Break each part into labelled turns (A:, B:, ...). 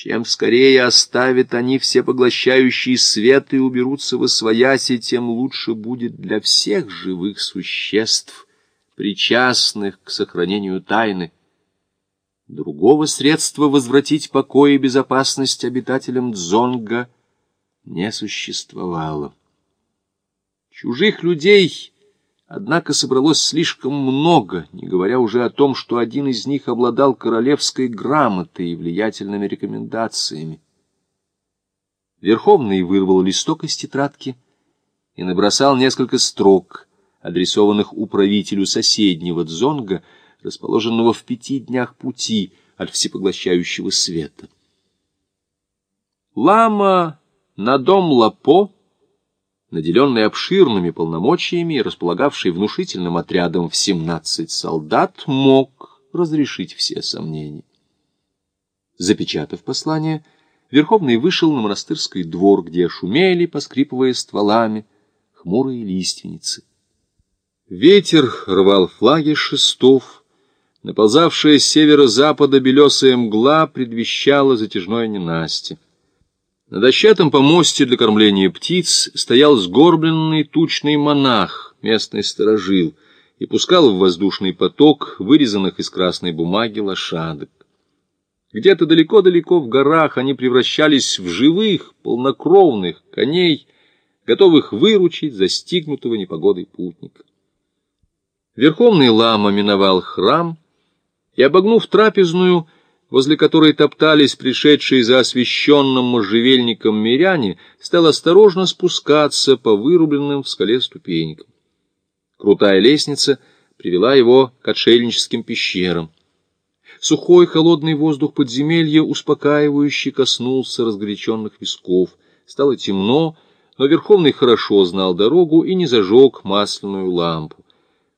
A: Чем скорее оставят они всепоглощающий свет и уберутся во свояси, тем лучше будет для всех живых существ, причастных к сохранению тайны. Другого средства возвратить покой и безопасность обитателям Дзонга не существовало. Чужих людей Однако собралось слишком много, не говоря уже о том, что один из них обладал королевской грамотой и влиятельными рекомендациями. Верховный вырвал листок из тетрадки и набросал несколько строк, адресованных управителю соседнего дзонга, расположенного в пяти днях пути от всепоглощающего света. Лама на дом Лапо наделенный обширными полномочиями и располагавший внушительным отрядом в 17 солдат, мог разрешить все сомнения. Запечатав послание, Верховный вышел на монастырский двор, где шумели, поскрипывая стволами, хмурые лиственницы. Ветер рвал флаги шестов, наползавшая с северо-запада белесая мгла предвещала затяжное ненастье. На дощатом помосте для кормления птиц стоял сгорбленный тучный монах, местный сторожил, и пускал в воздушный поток вырезанных из красной бумаги лошадок. Где-то далеко-далеко в горах они превращались в живых, полнокровных коней, готовых выручить застигнутого непогодой путника. Верховный лама миновал храм и, обогнув трапезную, возле которой топтались пришедшие за освещенным можжевельником миряне, стал осторожно спускаться по вырубленным в скале ступенькам. Крутая лестница привела его к отшельническим пещерам. Сухой холодный воздух подземелья успокаивающе коснулся разгоряченных висков. Стало темно, но Верховный хорошо знал дорогу и не зажег масляную лампу.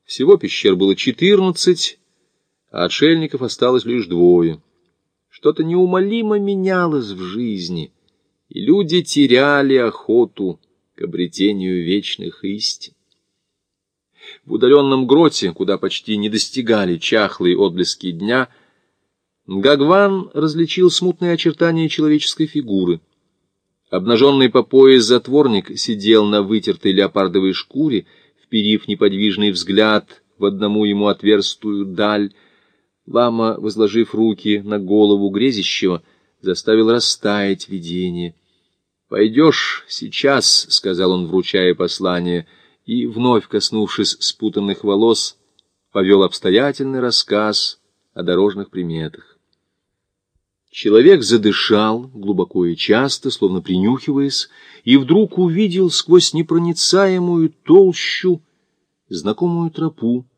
A: Всего пещер было четырнадцать, а отшельников осталось лишь двое. Что-то неумолимо менялось в жизни, и люди теряли охоту к обретению вечных истин. В удаленном гроте, куда почти не достигали чахлые отблески дня, Гагван различил смутные очертания человеческой фигуры. Обнаженный по пояс затворник сидел на вытертой леопардовой шкуре, вперив неподвижный взгляд в одному ему отверстую даль, Лама, возложив руки на голову грезящего, заставил растаять видение. «Пойдешь сейчас», — сказал он, вручая послание, и, вновь коснувшись спутанных волос, повел обстоятельный рассказ о дорожных приметах. Человек задышал глубоко и часто, словно принюхиваясь, и вдруг увидел сквозь непроницаемую толщу знакомую тропу,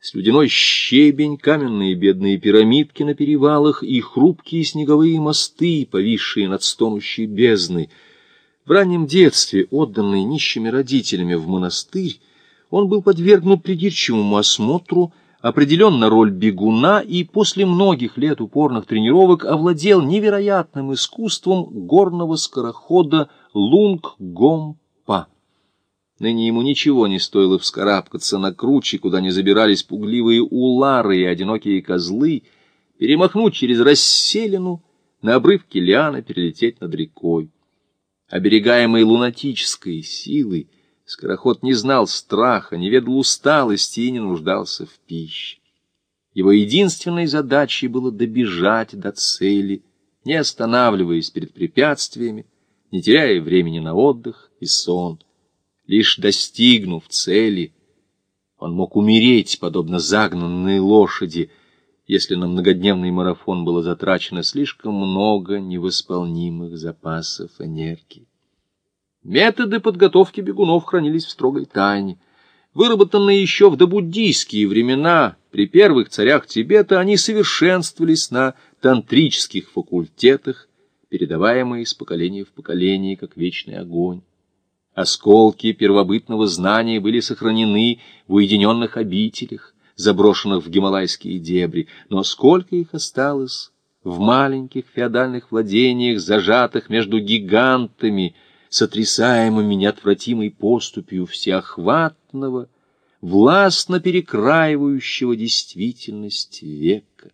A: слюдяной щебень, каменные бедные пирамидки на перевалах и хрупкие снеговые мосты, повисшие над стонущей бездной. В раннем детстве, отданный нищими родителями в монастырь, он был подвергнут придирчивому осмотру, определен на роль бегуна и после многих лет упорных тренировок овладел невероятным искусством горного скорохода Лунг-Гомпа. Ныне ему ничего не стоило вскарабкаться на круче, куда не забирались пугливые улары и одинокие козлы, перемахнуть через расселину, на обрывке лиана перелететь над рекой. Оберегаемый лунатической силой, скороход не знал страха, не ведал усталости и не нуждался в пище. Его единственной задачей было добежать до цели, не останавливаясь перед препятствиями, не теряя времени на отдых и сон. Лишь достигнув цели, он мог умереть, подобно загнанной лошади, если на многодневный марафон было затрачено слишком много невосполнимых запасов энергии. Методы подготовки бегунов хранились в строгой тайне. Выработанные еще в добуддийские времена, при первых царях Тибета, они совершенствовались на тантрических факультетах, передаваемые из поколения в поколение, как вечный огонь. Осколки первобытного знания были сохранены в уединенных обителях, заброшенных в гималайские дебри, но сколько их осталось в маленьких феодальных владениях, зажатых между гигантами, сотрясаемыми неотвратимой поступью всеохватного, властно перекраивающего действительность века.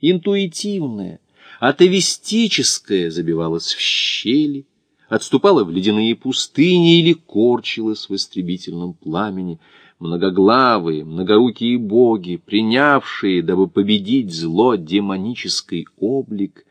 A: Интуитивное, атовистическое забивалось в щели, отступало в ледяные пустыни или корчилось в истребительном пламени. Многоглавые, многорукие боги, принявшие, дабы победить зло, демонический облик,